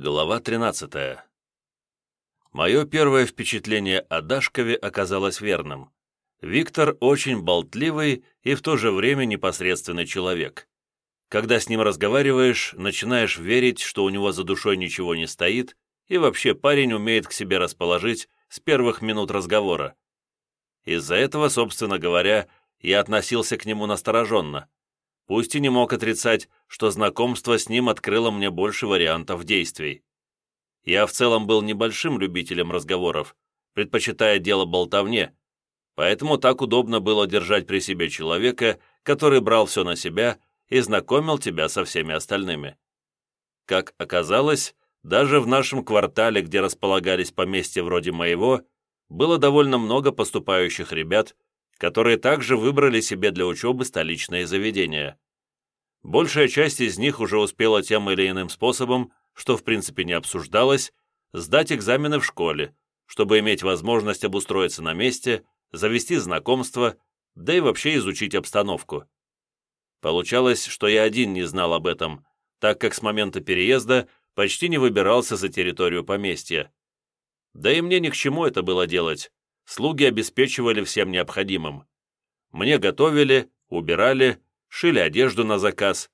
Глава 13. Мое первое впечатление о Дашкове оказалось верным. Виктор очень болтливый и в то же время непосредственный человек. Когда с ним разговариваешь, начинаешь верить, что у него за душой ничего не стоит, и вообще парень умеет к себе расположить с первых минут разговора. Из-за этого, собственно говоря, я относился к нему настороженно пусть и не мог отрицать, что знакомство с ним открыло мне больше вариантов действий. Я в целом был небольшим любителем разговоров, предпочитая дело болтовне, поэтому так удобно было держать при себе человека, который брал все на себя и знакомил тебя со всеми остальными. Как оказалось, даже в нашем квартале, где располагались поместья вроде моего, было довольно много поступающих ребят, которые также выбрали себе для учебы столичные заведения. Большая часть из них уже успела тем или иным способом, что в принципе не обсуждалось, сдать экзамены в школе, чтобы иметь возможность обустроиться на месте, завести знакомства, да и вообще изучить обстановку. Получалось, что я один не знал об этом, так как с момента переезда почти не выбирался за территорию поместья. Да и мне ни к чему это было делать, слуги обеспечивали всем необходимым. Мне готовили, убирали, шили одежду на заказ.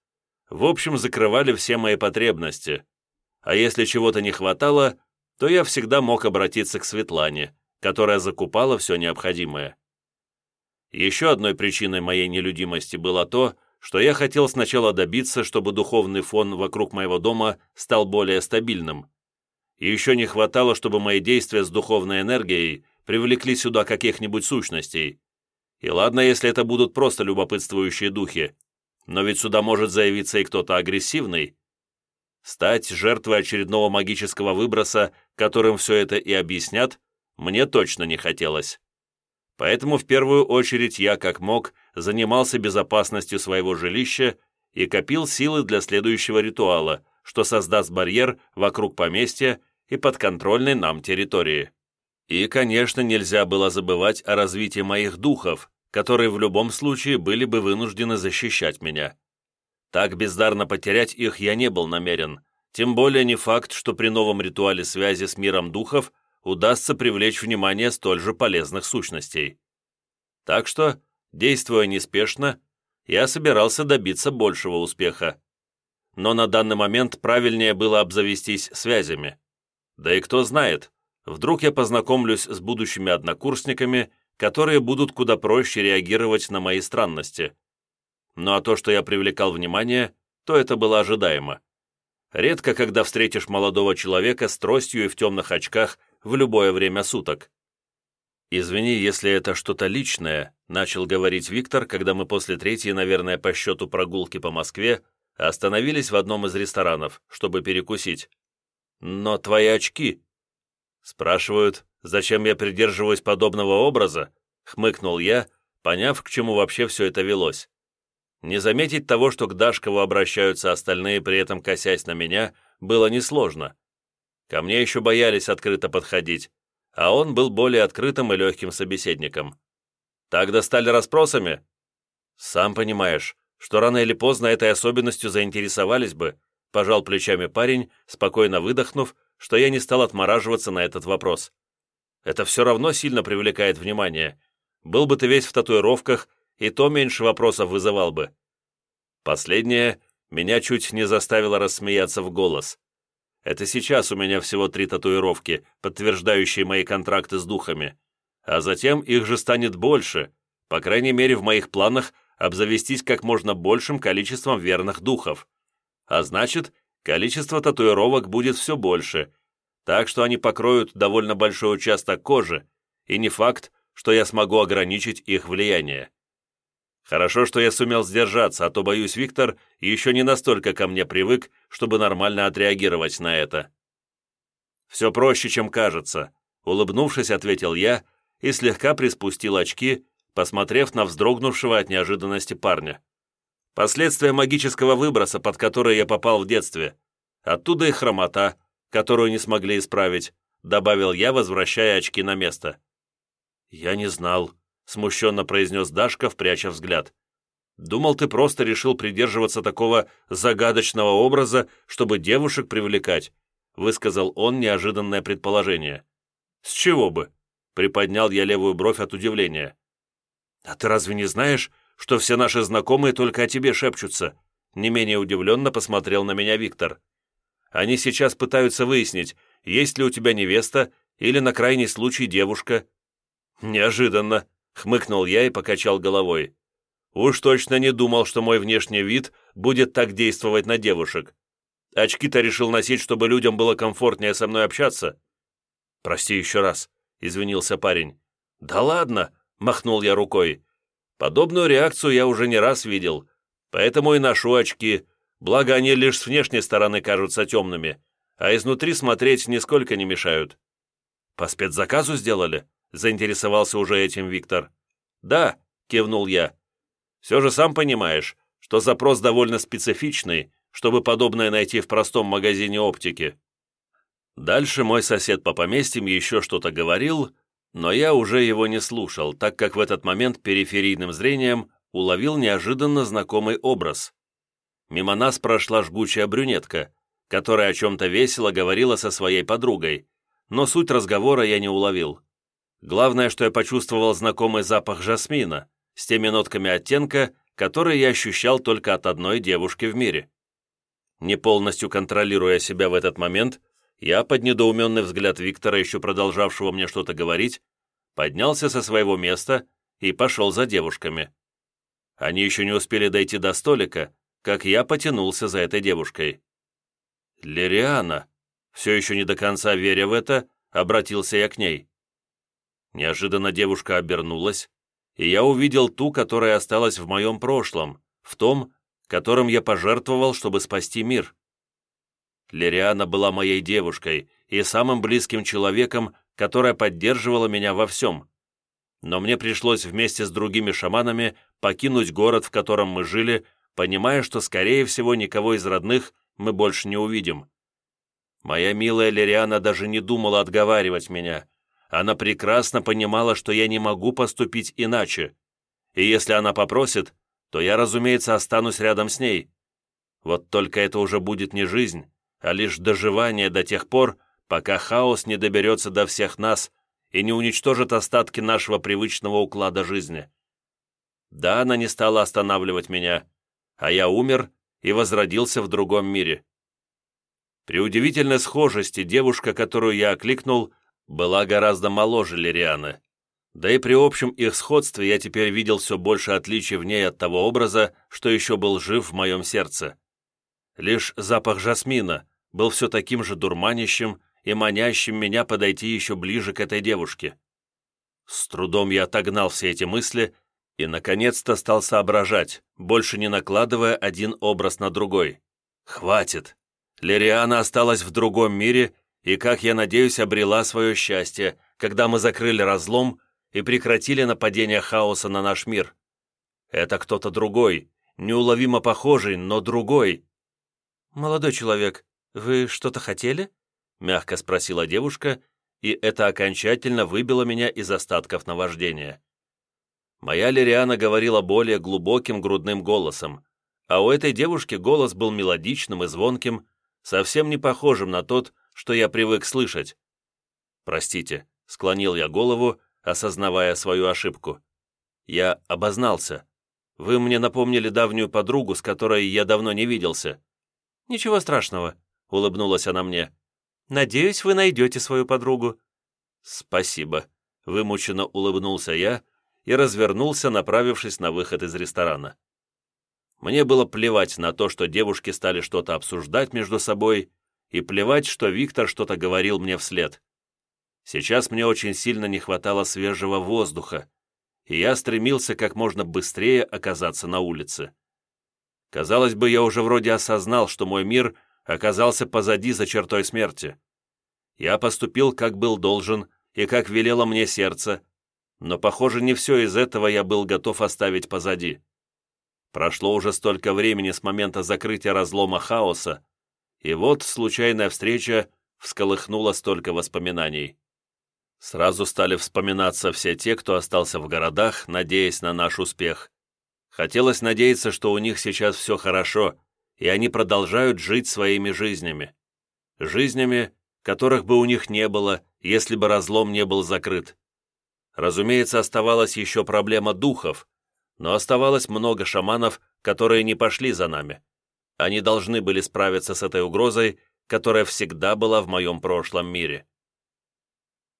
В общем, закрывали все мои потребности. А если чего-то не хватало, то я всегда мог обратиться к Светлане, которая закупала все необходимое. Еще одной причиной моей нелюдимости было то, что я хотел сначала добиться, чтобы духовный фон вокруг моего дома стал более стабильным. И еще не хватало, чтобы мои действия с духовной энергией привлекли сюда каких-нибудь сущностей. И ладно, если это будут просто любопытствующие духи, но ведь сюда может заявиться и кто-то агрессивный. Стать жертвой очередного магического выброса, которым все это и объяснят, мне точно не хотелось. Поэтому в первую очередь я, как мог, занимался безопасностью своего жилища и копил силы для следующего ритуала, что создаст барьер вокруг поместья и подконтрольной нам территории. И, конечно, нельзя было забывать о развитии моих духов, которые в любом случае были бы вынуждены защищать меня. Так бездарно потерять их я не был намерен, тем более не факт, что при новом ритуале связи с миром духов удастся привлечь внимание столь же полезных сущностей. Так что, действуя неспешно, я собирался добиться большего успеха. Но на данный момент правильнее было обзавестись связями. Да и кто знает, Вдруг я познакомлюсь с будущими однокурсниками, которые будут куда проще реагировать на мои странности. Ну а то, что я привлекал внимание, то это было ожидаемо. Редко, когда встретишь молодого человека с тростью и в темных очках в любое время суток. «Извини, если это что-то личное», — начал говорить Виктор, когда мы после третьей, наверное, по счету прогулки по Москве остановились в одном из ресторанов, чтобы перекусить. «Но твои очки...» Спрашивают, зачем я придерживаюсь подобного образа? Хмыкнул я, поняв, к чему вообще все это велось. Не заметить того, что к Дашкову обращаются остальные, при этом косясь на меня, было несложно. Ко мне еще боялись открыто подходить, а он был более открытым и легким собеседником. Так достали расспросами? Сам понимаешь, что рано или поздно этой особенностью заинтересовались бы, пожал плечами парень, спокойно выдохнув что я не стал отмораживаться на этот вопрос. Это все равно сильно привлекает внимание. Был бы ты весь в татуировках, и то меньше вопросов вызывал бы. Последнее меня чуть не заставило рассмеяться в голос. Это сейчас у меня всего три татуировки, подтверждающие мои контракты с духами. А затем их же станет больше. По крайней мере, в моих планах обзавестись как можно большим количеством верных духов. А значит, количество татуировок будет все больше, так что они покроют довольно большой участок кожи, и не факт, что я смогу ограничить их влияние. Хорошо, что я сумел сдержаться, а то, боюсь, Виктор еще не настолько ко мне привык, чтобы нормально отреагировать на это. «Все проще, чем кажется», — улыбнувшись, ответил я и слегка приспустил очки, посмотрев на вздрогнувшего от неожиданности парня. Последствия магического выброса, под который я попал в детстве. Оттуда и хромота, которую не смогли исправить, добавил я, возвращая очки на место. «Я не знал», — смущенно произнес Дашков, пряча взгляд. «Думал, ты просто решил придерживаться такого загадочного образа, чтобы девушек привлекать, — высказал он неожиданное предположение. «С чего бы?» — приподнял я левую бровь от удивления. «А ты разве не знаешь, что все наши знакомые только о тебе шепчутся?» Не менее удивленно посмотрел на меня Виктор. «Они сейчас пытаются выяснить, есть ли у тебя невеста или, на крайний случай, девушка». «Неожиданно», — хмыкнул я и покачал головой. «Уж точно не думал, что мой внешний вид будет так действовать на девушек. Очки-то решил носить, чтобы людям было комфортнее со мной общаться». «Прости еще раз», — извинился парень. «Да ладно», — махнул я рукой. «Подобную реакцию я уже не раз видел, поэтому и ношу очки, благо они лишь с внешней стороны кажутся темными, а изнутри смотреть нисколько не мешают». «По спецзаказу сделали?» — заинтересовался уже этим Виктор. «Да», — кивнул я. «Все же сам понимаешь, что запрос довольно специфичный, чтобы подобное найти в простом магазине оптики. Дальше мой сосед по поместьям еще что-то говорил, но я уже его не слушал, так как в этот момент периферийным зрением уловил неожиданно знакомый образ. Мимо нас прошла жгучая брюнетка, которая о чем-то весело говорила со своей подругой, но суть разговора я не уловил. Главное, что я почувствовал знакомый запах жасмина с теми нотками оттенка, которые я ощущал только от одной девушки в мире. Не полностью контролируя себя в этот момент, я, под недоуменный взгляд Виктора, еще продолжавшего мне что-то говорить, поднялся со своего места и пошел за девушками. Они еще не успели дойти до столика, как я потянулся за этой девушкой. «Лириана!» Все еще не до конца веря в это, обратился я к ней. Неожиданно девушка обернулась, и я увидел ту, которая осталась в моем прошлом, в том, которым я пожертвовал, чтобы спасти мир. Лириана была моей девушкой и самым близким человеком, которая поддерживала меня во всем. Но мне пришлось вместе с другими шаманами покинуть город, в котором мы жили, понимая, что, скорее всего, никого из родных мы больше не увидим. Моя милая Лириана даже не думала отговаривать меня. Она прекрасно понимала, что я не могу поступить иначе. И если она попросит, то я, разумеется, останусь рядом с ней. Вот только это уже будет не жизнь, а лишь доживание до тех пор, пока хаос не доберется до всех нас и не уничтожит остатки нашего привычного уклада жизни. Да, она не стала останавливать меня, а я умер и возродился в другом мире. При удивительной схожести девушка, которую я окликнул, была гораздо моложе Лирианы. Да и при общем их сходстве я теперь видел все больше отличий в ней от того образа, что еще был жив в моем сердце. Лишь запах жасмина был все таким же дурманящим и манящим меня подойти еще ближе к этой девушке. С трудом я отогнал все эти мысли и, наконец-то, стал соображать, больше не накладывая один образ на другой. «Хватит! Лириана осталась в другом мире и, как я надеюсь, обрела свое счастье, когда мы закрыли разлом и прекратили нападение хаоса на наш мир. Это кто-то другой, неуловимо похожий, но другой. «Молодой человек, вы что-то хотели?» — мягко спросила девушка, и это окончательно выбило меня из остатков наваждения. Моя Лириана говорила более глубоким грудным голосом, а у этой девушки голос был мелодичным и звонким, совсем не похожим на тот, что я привык слышать. «Простите», — склонил я голову, осознавая свою ошибку. «Я обознался. Вы мне напомнили давнюю подругу, с которой я давно не виделся». «Ничего страшного», — улыбнулась она мне. «Надеюсь, вы найдете свою подругу». «Спасибо», — вымученно улыбнулся я и развернулся, направившись на выход из ресторана. Мне было плевать на то, что девушки стали что-то обсуждать между собой, и плевать, что Виктор что-то говорил мне вслед. Сейчас мне очень сильно не хватало свежего воздуха, и я стремился как можно быстрее оказаться на улице. Казалось бы, я уже вроде осознал, что мой мир оказался позади за чертой смерти. Я поступил, как был должен, и как велело мне сердце, но, похоже, не все из этого я был готов оставить позади. Прошло уже столько времени с момента закрытия разлома хаоса, и вот случайная встреча всколыхнула столько воспоминаний. Сразу стали вспоминаться все те, кто остался в городах, надеясь на наш успех. Хотелось надеяться, что у них сейчас все хорошо, и они продолжают жить своими жизнями. жизнями, которых бы у них не было, если бы разлом не был закрыт. Разумеется, оставалась еще проблема духов, но оставалось много шаманов, которые не пошли за нами. Они должны были справиться с этой угрозой, которая всегда была в моем прошлом мире.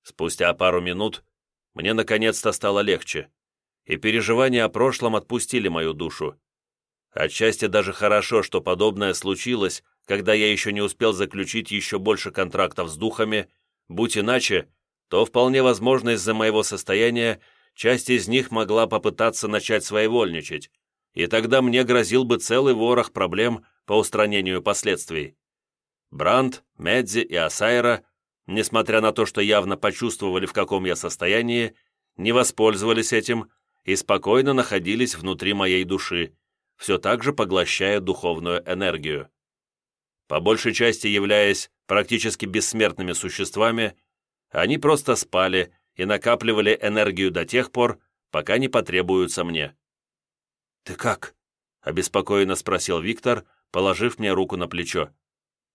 Спустя пару минут мне наконец-то стало легче, и переживания о прошлом отпустили мою душу. Отчасти даже хорошо, что подобное случилось, когда я еще не успел заключить еще больше контрактов с духами, будь иначе, то вполне возможно из-за моего состояния часть из них могла попытаться начать своевольничать, и тогда мне грозил бы целый ворох проблем по устранению последствий. Бранд, Медзи и Асайра, несмотря на то, что явно почувствовали, в каком я состоянии, не воспользовались этим и спокойно находились внутри моей души, все так же поглощая духовную энергию. По большей части являясь практически бессмертными существами, они просто спали и накапливали энергию до тех пор, пока не потребуются мне. «Ты как?» — обеспокоенно спросил Виктор, положив мне руку на плечо.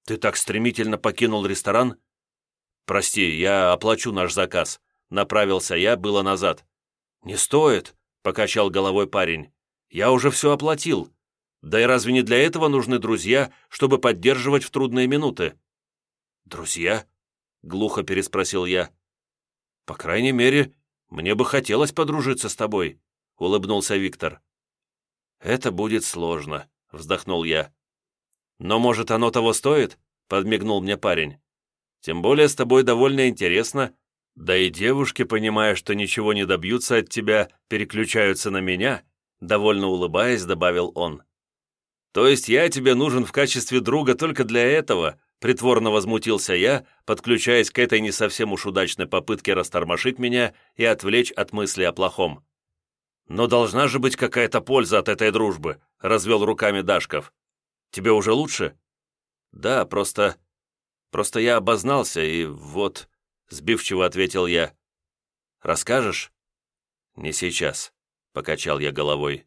«Ты так стремительно покинул ресторан?» «Прости, я оплачу наш заказ», — направился я, было назад. «Не стоит», — покачал головой парень. «Я уже все оплатил. Да и разве не для этого нужны друзья, чтобы поддерживать в трудные минуты?» «Друзья?» — глухо переспросил я. «По крайней мере, мне бы хотелось подружиться с тобой», — улыбнулся Виктор. «Это будет сложно», — вздохнул я. «Но, может, оно того стоит?» — подмигнул мне парень. «Тем более с тобой довольно интересно, да и девушки, понимая, что ничего не добьются от тебя, переключаются на меня», довольно улыбаясь, добавил он. «То есть я тебе нужен в качестве друга только для этого?» Притворно возмутился я, подключаясь к этой не совсем уж удачной попытке растормошить меня и отвлечь от мысли о плохом. «Но должна же быть какая-то польза от этой дружбы», — развел руками Дашков. «Тебе уже лучше?» «Да, просто... Просто я обознался, и вот...» — сбивчиво ответил я. «Расскажешь?» «Не сейчас», — покачал я головой.